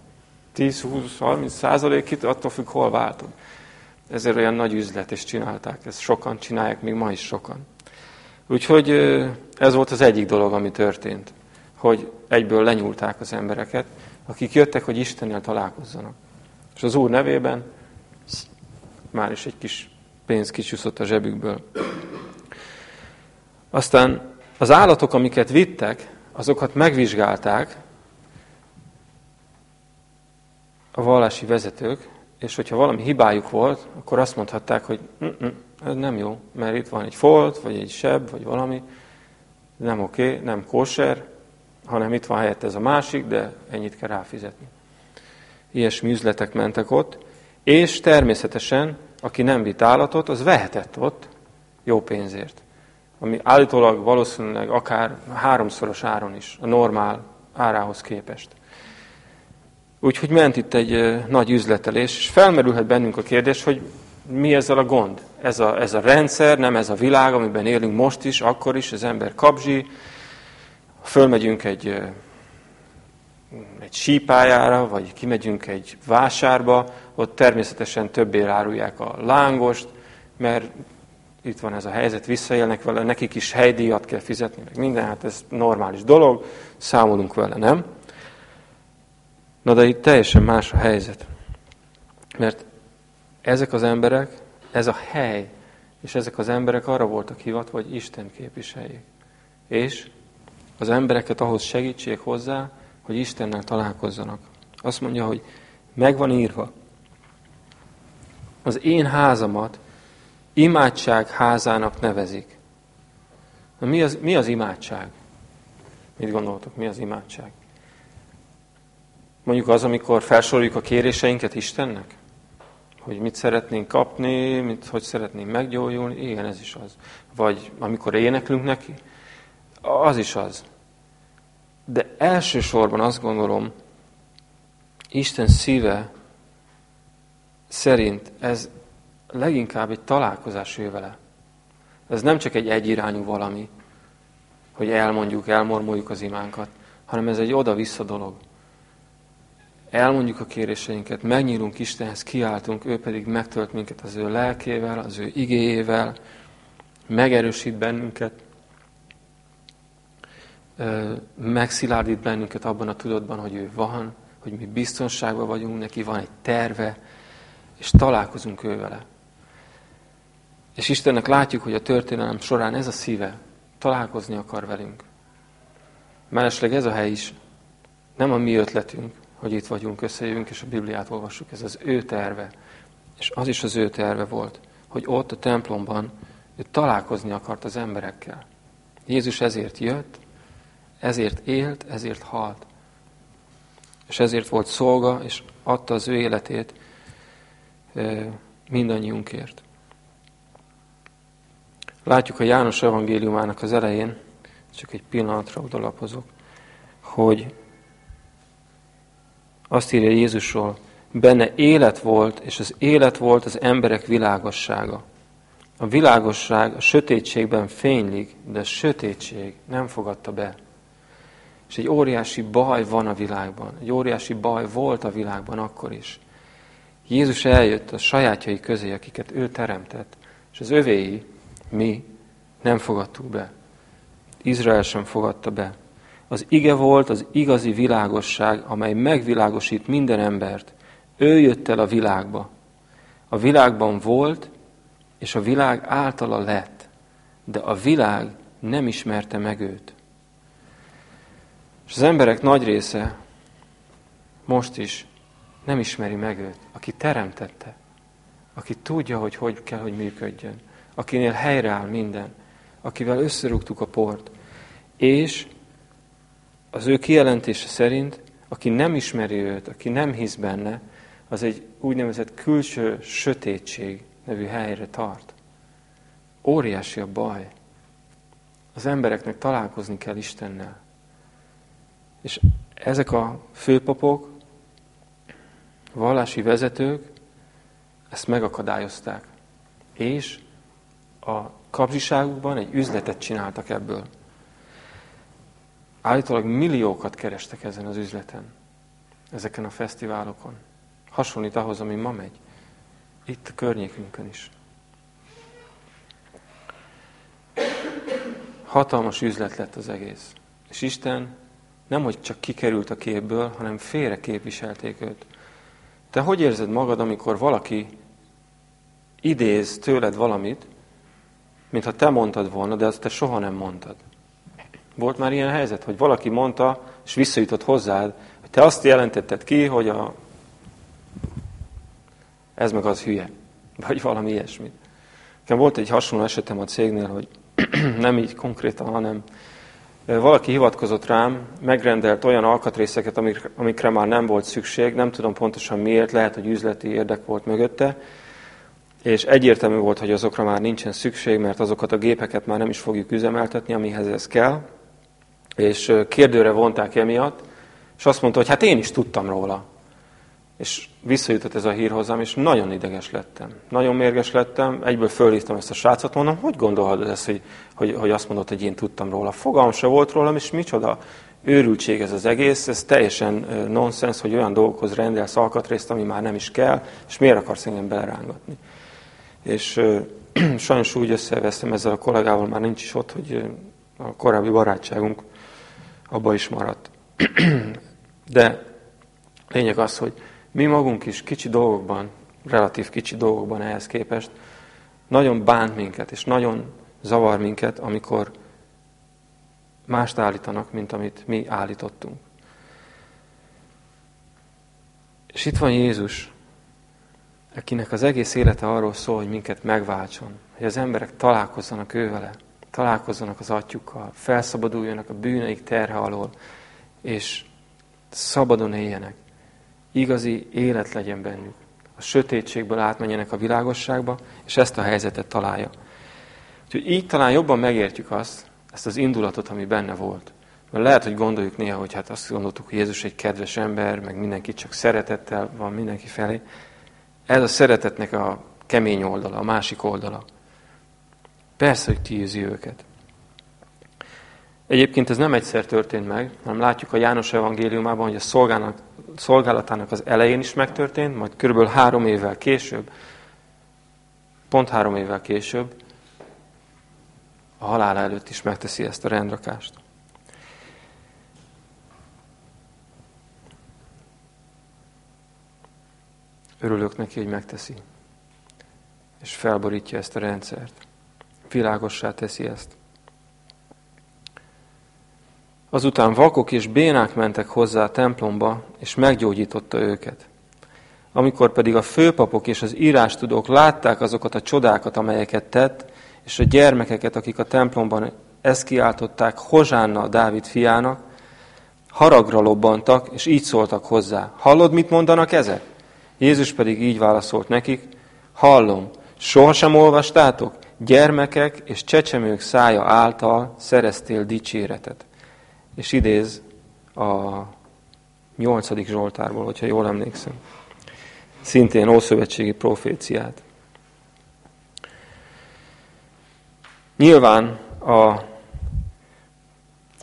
10-20-30 százalékit, attól függ, hol váltod. Ezért olyan nagy üzlet, és csinálták. Ezt sokan csinálják, még ma is sokan. Úgyhogy ez volt az egyik dolog, ami történt. Hogy egyből lenyúlták az embereket, akik jöttek, hogy Istennel találkozzanak. És az Úr nevében már is egy kis pénz kicsúszott a zsebükből. Aztán az állatok, amiket vittek, azokat megvizsgálták a vallási vezetők, és hogyha valami hibájuk volt, akkor azt mondhatták, hogy ez nem jó, mert itt van egy folt, vagy egy seb, vagy valami, nem oké, okay, nem kóser, hanem itt van helyett ez a másik, de ennyit kell ráfizetni. Ilyesmi üzletek mentek ott, és természetesen aki nem vitt állatot, az vehetett ott jó pénzért. Ami állítólag valószínűleg akár háromszoros áron is, a normál árához képest. Úgyhogy ment itt egy nagy üzletelés, és felmerülhet bennünk a kérdés, hogy mi ezzel a gond? Ez a, ez a rendszer, nem ez a világ, amiben élünk most is, akkor is, az ember kapzsi, fölmegyünk egy egy sípájára, vagy kimegyünk egy vásárba, ott természetesen többé árulják a lángost, mert itt van ez a helyzet, visszaélnek vele, nekik is helydíjat kell fizetni, meg minden, hát ez normális dolog, számolunk vele, nem? Na de itt teljesen más a helyzet. Mert ezek az emberek, ez a hely, és ezek az emberek arra voltak hivatva, hogy Isten képviseljék. És az embereket ahhoz segítsék hozzá, hogy Istennel találkozzanak. Azt mondja, hogy meg van írva, az én házamat imádság házának nevezik. Na, mi, az, mi az imádság? Mit gondoltok, mi az imádság? Mondjuk az, amikor felsoroljuk a kéréseinket Istennek? Hogy mit szeretnénk kapni, mit, hogy szeretnénk meggyógyulni? Igen, ez is az. Vagy amikor éneklünk neki? Az is az. De elsősorban azt gondolom, Isten szíve szerint ez leginkább egy találkozás ő. Ez nem csak egy egyirányú valami, hogy elmondjuk, elmormoljuk az imánkat, hanem ez egy oda-vissza dolog. Elmondjuk a kéréseinket, megnyílunk Istenhez, kiáltunk, ő pedig megtölt minket az ő lelkével, az ő igéjével, megerősít bennünket, megszilárdít bennünket abban a tudatban, hogy ő van, hogy mi biztonságban vagyunk, neki van egy terve, és találkozunk ő vele. És Istennek látjuk, hogy a történelem során ez a szíve találkozni akar velünk. Mellesleg ez a hely is nem a mi ötletünk, hogy itt vagyunk, összejövünk és a Bibliát olvassuk, ez az ő terve. És az is az ő terve volt, hogy ott a templomban ő találkozni akart az emberekkel. Jézus ezért jött, ezért élt, ezért halt. És ezért volt szolga, és adta az ő életét mindannyiunkért. Látjuk a János evangéliumának az elején, csak egy pillanatra odalapozok, hogy azt írja Jézusról, benne élet volt, és az élet volt az emberek világossága. A világosság a sötétségben fénylik, de a sötétség nem fogadta be. És egy óriási baj van a világban. Egy óriási baj volt a világban akkor is. Jézus eljött a sajátjai közé, akiket ő teremtett, és az övéi, mi nem fogadtuk be. Izrael sem fogadta be. Az ige volt az igazi világosság, amely megvilágosít minden embert. Ő jött el a világba. A világban volt, és a világ általa lett, de a világ nem ismerte meg őt. És az emberek nagy része most is nem ismeri meg őt, aki teremtette, aki tudja, hogy hogy kell, hogy működjön, akinél helyreáll minden, akivel összerúgtuk a port. És az ő kijelentése szerint, aki nem ismeri őt, aki nem hisz benne, az egy úgynevezett külső sötétség nevű helyre tart. Óriási a baj. Az embereknek találkozni kell Istennel. És ezek a főpapok, vallási vezetők ezt megakadályozták. És a kapzsiságukban egy üzletet csináltak ebből. Állítólag milliókat kerestek ezen az üzleten, ezeken a fesztiválokon. Hasonlít ahhoz, ami ma megy. Itt a környékünkön is. Hatalmas üzlet lett az egész. És Isten nem, hogy csak kikerült a képből, hanem félre képviselték őt. Te hogy érzed magad, amikor valaki idéz tőled valamit, mintha te mondtad volna, de azt te soha nem mondtad? Volt már ilyen helyzet, hogy valaki mondta, és visszajutott hozzád, hogy te azt jelentetted ki, hogy a... ez meg az hülye. Vagy valami ilyesmit. Nekem volt egy hasonló esetem a cégnél, hogy nem így konkrétan, hanem valaki hivatkozott rám, megrendelt olyan alkatrészeket, amikre már nem volt szükség, nem tudom pontosan miért, lehet, hogy üzleti érdek volt mögötte, és egyértelmű volt, hogy azokra már nincsen szükség, mert azokat a gépeket már nem is fogjuk üzemeltetni, amihez ez kell, és kérdőre vonták emiatt, és azt mondta, hogy hát én is tudtam róla. És visszajutott ez a hír hozzám, és nagyon ideges lettem. Nagyon mérges lettem, egyből fölhívtam ezt a srácot, mondom, hogy gondolhatod ezt, hogy, hogy, hogy azt mondod, hogy én tudtam róla. Fogalm se volt rólam, és micsoda őrültség ez az egész, ez teljesen nonsens, hogy olyan dolgokhoz rendelsz alkatrészt, ami már nem is kell, és miért akarsz engem belerángatni. És sajnos úgy összevesztem ezzel a kollégával, már nincs is ott, hogy a korábbi barátságunk abba is maradt. De lényeg az, hogy mi magunk is kicsi dolgokban, relatív kicsi dolgokban ehhez képest, nagyon bánt minket, és nagyon zavar minket, amikor mást állítanak, mint amit mi állítottunk. És itt van Jézus, akinek az egész élete arról szól, hogy minket megváltson, hogy az emberek találkozzanak ő vele, találkozzanak az atyukkal, felszabaduljanak a bűneik terhe alól, és szabadon éljenek. Igazi élet legyen bennük. A sötétségből átmenjenek a világosságba, és ezt a helyzetet találja. Úgyhogy így talán jobban megértjük azt, ezt az indulatot, ami benne volt. Mert lehet, hogy gondoljuk néha, hogy hát azt gondoltuk, hogy Jézus egy kedves ember, meg mindenki csak szeretettel van mindenki felé. Ez a szeretetnek a kemény oldala, a másik oldala. Persze, hogy kiűzi őket. Egyébként ez nem egyszer történt meg, hanem látjuk a János evangéliumában, hogy a szolgálatának az elején is megtörtént, majd körülbelül három évvel később, pont három évvel később, a halála előtt is megteszi ezt a rendrakást. Örülök neki, hogy megteszi. És felborítja ezt a rendszert. Világossá teszi ezt. Azután vakok és bénák mentek hozzá a templomba, és meggyógyította őket. Amikor pedig a főpapok és az írástudók látták azokat a csodákat, amelyeket tett, és a gyermekeket, akik a templomban ezt kiáltották Hozsánna Dávid fiának, haragra lobbantak, és így szóltak hozzá. Hallod, mit mondanak ezek? Jézus pedig így válaszolt nekik, hallom, sohasem olvastátok? Gyermekek és csecsemők szája által szereztél dicséretet. És idéz a nyolcadik Zsoltárból, hogyha jól emlékszem. Szintén Ószövetségi proféciát. Nyilván a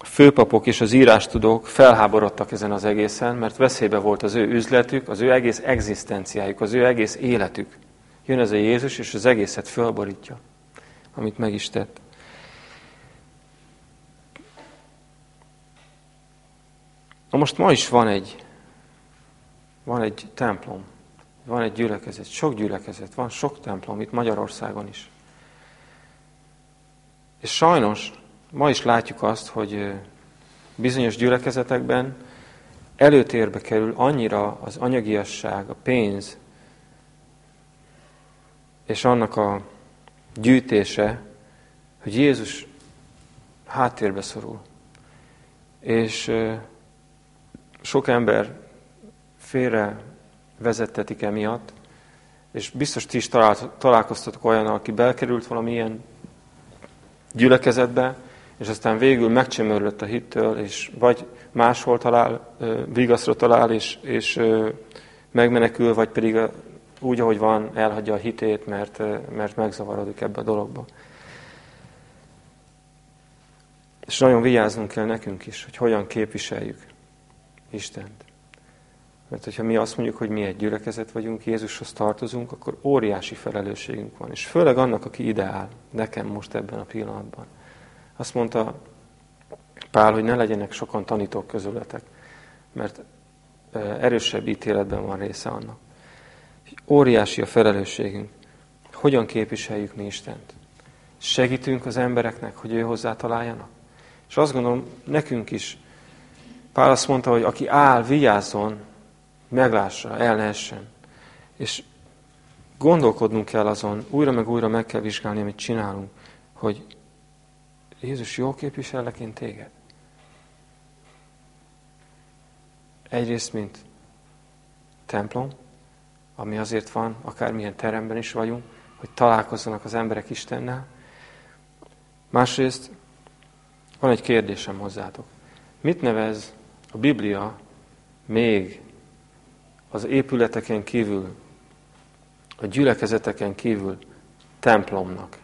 főpapok és az írástudók felháborodtak ezen az egészen, mert veszélybe volt az ő üzletük, az ő egész egzisztenciájuk, az ő egész életük. Jön ez a Jézus, és az egészet fölborítja, amit meg is tett. Na most ma is van egy, van egy templom, van egy gyülekezet, sok gyülekezet, van sok templom itt Magyarországon is. És sajnos ma is látjuk azt, hogy bizonyos gyülekezetekben előtérbe kerül annyira az anyagiasság, a pénz, és annak a gyűjtése, hogy Jézus háttérbe szorul. És sok ember félre vezettetik emiatt, és biztos ti is találkoztatok olyan, aki belkerült valamilyen gyülekezetbe, és aztán végül megcsömörlött a hittől, és vagy máshol talál, vigaszra talál, és, és megmenekül, vagy pedig úgy, ahogy van, elhagyja a hitét, mert, mert megzavarodik ebbe a dologba. És nagyon vigyáznunk kell nekünk is, hogy hogyan képviseljük Istent. Mert hogyha mi azt mondjuk, hogy mi egy gyülekezet vagyunk, Jézushoz tartozunk, akkor óriási felelősségünk van. És főleg annak, aki ideál, nekem most ebben a pillanatban. Azt mondta Pál, hogy ne legyenek sokan tanítók közületek, mert erősebb ítéletben van része annak. Óriási a felelősségünk. Hogyan képviseljük mi Istent? Segítünk az embereknek, hogy ő hozzá találjanak? És azt gondolom, nekünk is. Pál azt mondta, hogy aki áll, vigyázzon, meglássa, el. És gondolkodnunk kell azon, újra meg újra meg kell vizsgálni, amit csinálunk, hogy Jézus, jól képvisellek én téged? Egyrészt, mint templom, ami azért van, akármilyen teremben is vagyunk, hogy találkozzanak az emberek Istennel. Másrészt van egy kérdésem hozzátok. Mit nevez a Biblia még az épületeken kívül, a gyülekezeteken kívül templomnak?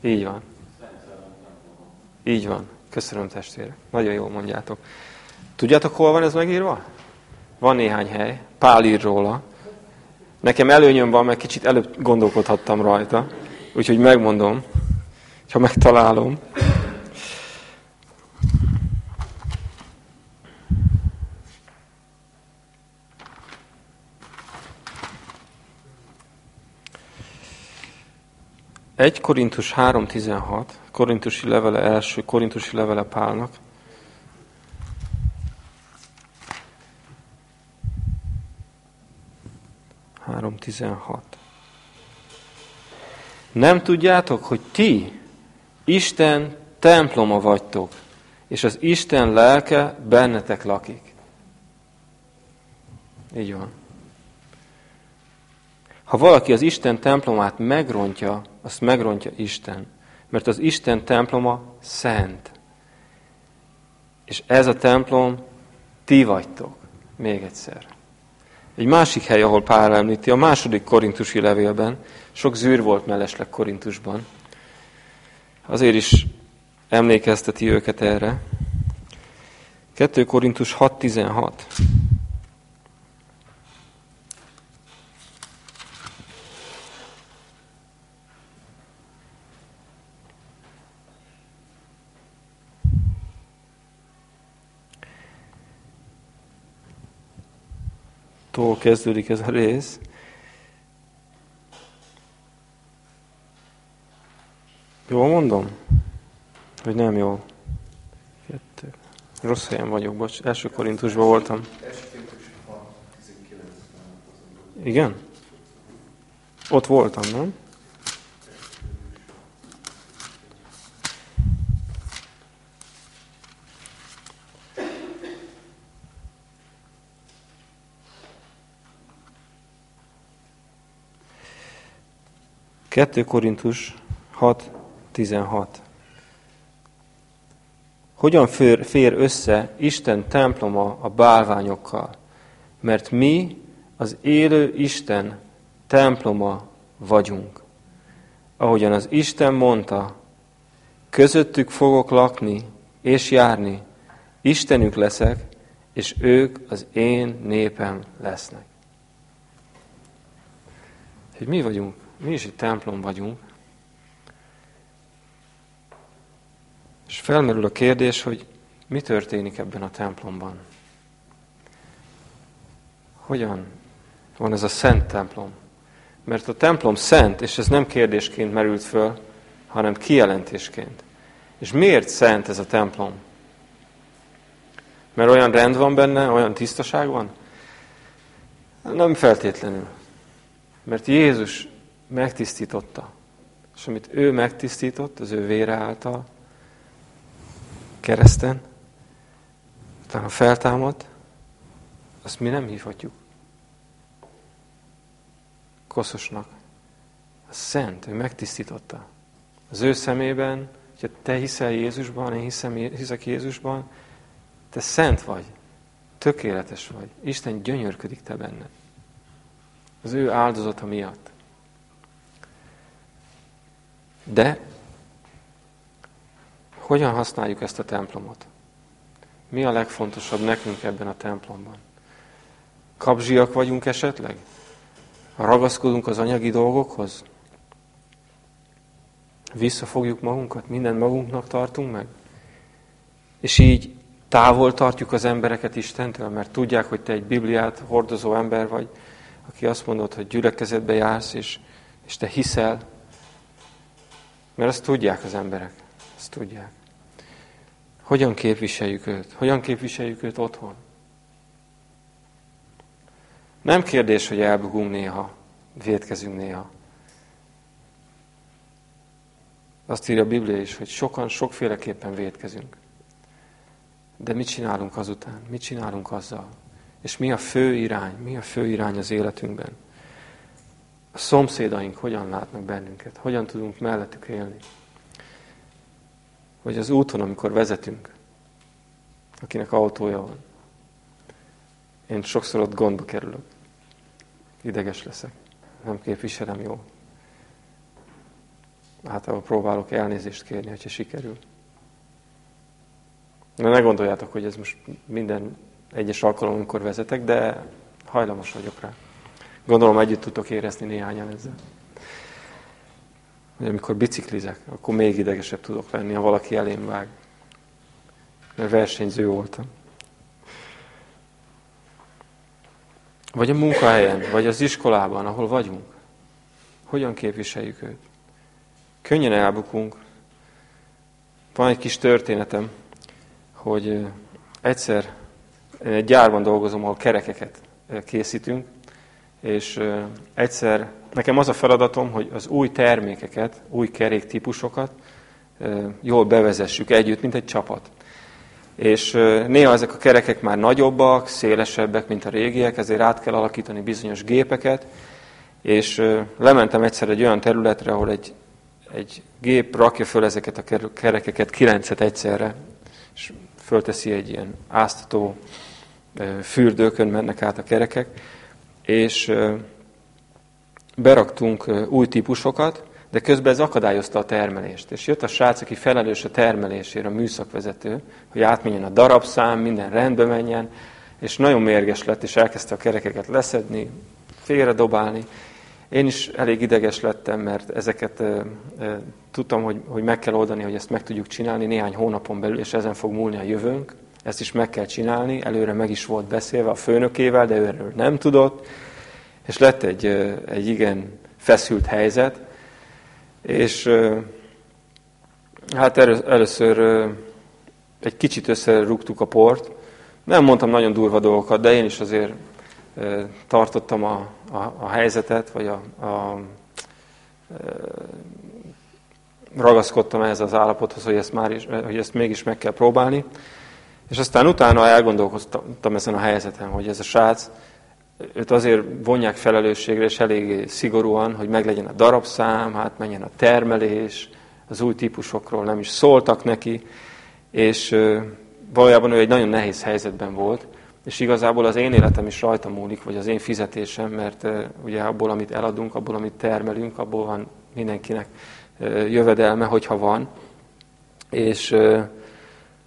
Így van. Így van. Köszönöm testvérek. Nagyon jól mondjátok. Tudjátok, hol van ez megírva? Van néhány hely. Pál ír róla. Nekem előnyöm van, mert kicsit előbb gondolkodhattam rajta. Úgyhogy megmondom, ha megtalálom. Egy Korintus 3.16, Korintusi levele első, Korintusi levele Pálnak. Három tizenhat. Nem tudjátok, hogy ti Isten temploma vagytok, és az Isten lelke bennetek lakik. Így van. Ha valaki az Isten templomát megrontja, azt megrontja Isten. Mert az Isten temploma szent. És ez a templom ti vagytok. Még egyszer. Egy másik hely, ahol Pál említi, a második korintusi levélben, sok zűr volt mellesleg Korintusban, azért is emlékezteti őket erre. 2 Korintus 6.16 tól kezdődik ez a rész. Jól mondom? Vagy nem jó? Kettő. Rossz helyen vagyok, bocs. Első korintusban voltam. Igen? Ott voltam, nem? 2 Korintus 6.16 Hogyan fér, fér össze Isten temploma a bálványokkal? Mert mi az élő Isten temploma vagyunk. Ahogyan az Isten mondta, közöttük fogok lakni és járni, Istenük leszek, és ők az én népem lesznek. Hogy mi vagyunk mi is egy templom vagyunk, és felmerül a kérdés, hogy mi történik ebben a templomban. Hogyan van ez a szent templom? Mert a templom szent, és ez nem kérdésként merült föl, hanem kijelentésként. És miért szent ez a templom? Mert olyan rend van benne, olyan tisztaság van? Nem feltétlenül. Mert Jézus megtisztította. és amit ő megtisztított az ő vére által, kereszten, utána feltámadt, azt mi nem hívhatjuk koszosnak. A szent, ő megtisztította. Az ő szemében, hogyha te hiszel Jézusban, én hiszem, hiszek Jézusban, te szent vagy, tökéletes vagy. Isten gyönyörködik te benned. Az ő áldozata miatt. De hogyan használjuk ezt a templomot? Mi a legfontosabb nekünk ebben a templomban? Kapzsiak vagyunk esetleg? Ragaszkodunk az anyagi dolgokhoz? Visszafogjuk magunkat? Mindent magunknak tartunk meg? És így távol tartjuk az embereket Istentől, mert tudják, hogy te egy Bibliát hordozó ember vagy, aki azt mondod, hogy gyülekezetbe jársz, és, és te hiszel, mert azt tudják az emberek. Azt tudják. Hogyan képviseljük őt? Hogyan képviseljük őt otthon? Nem kérdés, hogy elbugunk néha, védkezünk néha. Azt írja a Biblia is, hogy sokan sokféleképpen védkezünk. De mit csinálunk azután? Mit csinálunk azzal? És mi a fő irány? Mi a fő irány az életünkben? A szomszédaink hogyan látnak bennünket? Hogyan tudunk mellettük élni? Vagy az úton, amikor vezetünk, akinek autója van. Én sokszor ott gondba kerülök. Ideges leszek. Nem képviselem jól. Általában próbálok elnézést kérni, hogyha sikerül. De ne gondoljátok, hogy ez most minden egyes alkalom, amikor vezetek, de hajlamos vagyok rá. Gondolom együtt tudtok érezni néhányan ezzel. Hogy amikor biciklizek, akkor még idegesebb tudok lenni, ha valaki elém vág. Mert versenyző voltam. Vagy a munkahelyen, vagy az iskolában, ahol vagyunk. Hogyan képviseljük őt? Könnyen elbukunk. Van egy kis történetem, hogy egyszer egy gyárban dolgozom, ahol kerekeket készítünk, és egyszer nekem az a feladatom, hogy az új termékeket, új keréktípusokat jól bevezessük együtt, mint egy csapat. És néha ezek a kerekek már nagyobbak, szélesebbek, mint a régiek, ezért át kell alakítani bizonyos gépeket, és lementem egyszer egy olyan területre, ahol egy, egy gép rakja föl ezeket a kerekeket kilencet egyszerre, és fölteszi egy ilyen áztató fürdőkön mennek át a kerekek, és beraktunk új típusokat, de közben ez akadályozta a termelést. És jött a srác, aki felelős a termelésére, a műszakvezető, hogy átmenjen a darabszám, minden rendbe menjen, és nagyon mérges lett, és elkezdte a kerekeket leszedni, félredobálni. Én is elég ideges lettem, mert ezeket e, e, tudtam, hogy, hogy meg kell oldani, hogy ezt meg tudjuk csinálni néhány hónapon belül, és ezen fog múlni a jövőnk. Ezt is meg kell csinálni, előre meg is volt beszélve a főnökével, de ő erről nem tudott, és lett egy, egy igen feszült helyzet, és hát először egy kicsit összerúgtuk a port. Nem mondtam nagyon durva dolgokat, de én is azért tartottam a, a, a helyzetet, vagy a, a, ragaszkodtam ehhez az állapothoz, hogy ezt, már is, hogy ezt mégis meg kell próbálni. És aztán utána elgondolkoztam ezen a helyzeten, hogy ez a srác, őt azért vonják felelősségre, és eléggé szigorúan, hogy meglegyen a darabszám, hát menjen a termelés, az új típusokról nem is szóltak neki, és valójában ő egy nagyon nehéz helyzetben volt, és igazából az én életem is rajta múlik, vagy az én fizetésem, mert ugye abból, amit eladunk, abból, amit termelünk, abból van mindenkinek jövedelme, hogyha van. És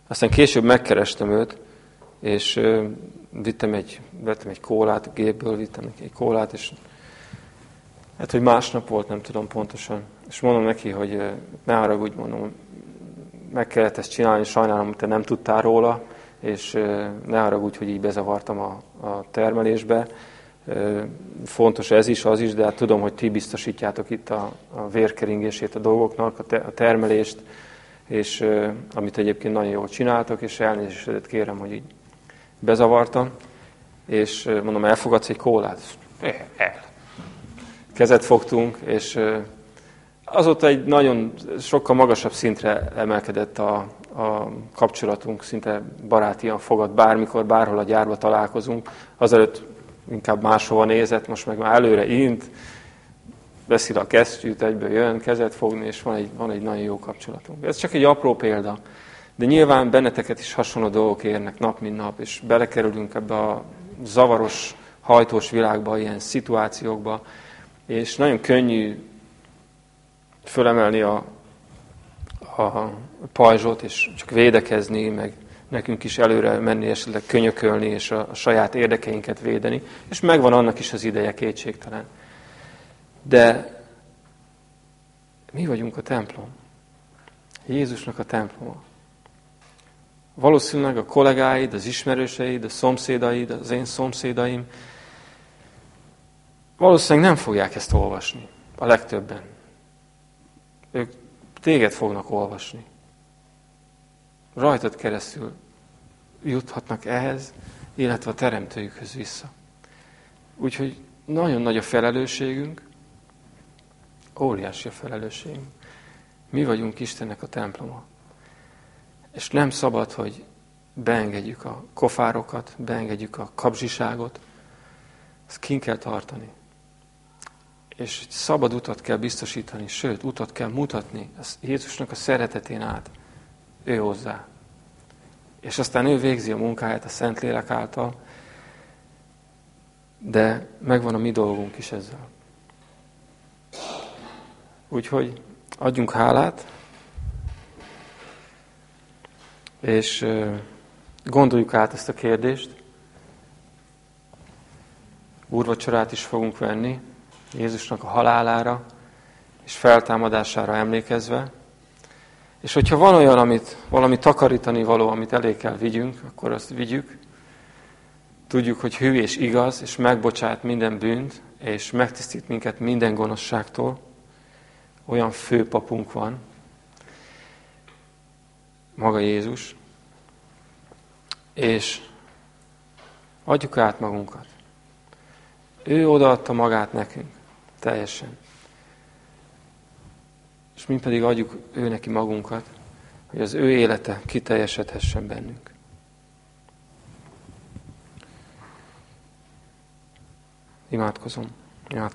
aztán később megkerestem őt, és vittem egy, vettem egy kólát, gépből vittem egy kólát, és hát, hogy másnap volt, nem tudom pontosan. És mondom neki, hogy ne haragudj, mondom, meg kellett ezt csinálni, sajnálom, hogy te nem tudtál róla, és ne haragudj, hogy így bezavartam a, a termelésbe. Fontos ez is, az is, de hát tudom, hogy ti biztosítjátok itt a, a vérkeringését a dolgoknak, a, te, a termelést, és amit egyébként nagyon jól csináltok, és elnézést kérem, hogy így bezavartam, és mondom, elfogadsz egy kólát? El. Kezet fogtunk, és azóta egy nagyon sokkal magasabb szintre emelkedett a, a kapcsolatunk, szinte barátian fogad bármikor, bárhol a gyárba találkozunk. Azelőtt inkább máshova nézett, most meg már előre int, veszi a kesztyűt, egyből jön, kezet fogni, és van egy, van egy nagyon jó kapcsolatunk. Ez csak egy apró példa. De nyilván benneteket is hasonló dolgok érnek nap, mint nap, és belekerülünk ebbe a zavaros, hajtós világba, ilyen szituációkba, és nagyon könnyű fölemelni a, a pajzsot, és csak védekezni, meg nekünk is előre menni, esetleg könyökölni, és a, a saját érdekeinket védeni, és megvan annak is az ideje kétségtelen. De mi vagyunk a templom. Jézusnak a temploma. Valószínűleg a kollégáid, az ismerőseid, a szomszédaid, az én szomszédaim valószínűleg nem fogják ezt olvasni. A legtöbben. Ők téged fognak olvasni. Rajtad keresztül juthatnak ehhez, illetve a teremtőjükhöz vissza. Úgyhogy nagyon nagy a felelősségünk, óriási a felelősségünk. Mi vagyunk Istennek a temploma. És nem szabad, hogy beengedjük a kofárokat, beengedjük a kapzsiságot, ezt kint kell tartani. És szabad utat kell biztosítani, sőt, utat kell mutatni az Jézusnak a szeretetén át, ő hozzá. És aztán ő végzi a munkáját a Szentlélek által, de megvan a mi dolgunk is ezzel. Úgyhogy adjunk hálát, és gondoljuk át ezt a kérdést. Úrvacsorát is fogunk venni Jézusnak a halálára és feltámadására emlékezve. És hogyha van olyan, amit, valami takarítani való, amit elé kell vigyünk, akkor azt vigyük. Tudjuk, hogy hű és igaz, és megbocsát minden bűnt, és megtisztít minket minden gonoszságtól. Olyan főpapunk van, maga Jézus, és adjuk át magunkat. Ő odaadta magát nekünk, teljesen. És mi pedig adjuk ő neki magunkat, hogy az ő élete kiteljesedhessen bennünk. Imádkozom. Imádkozom.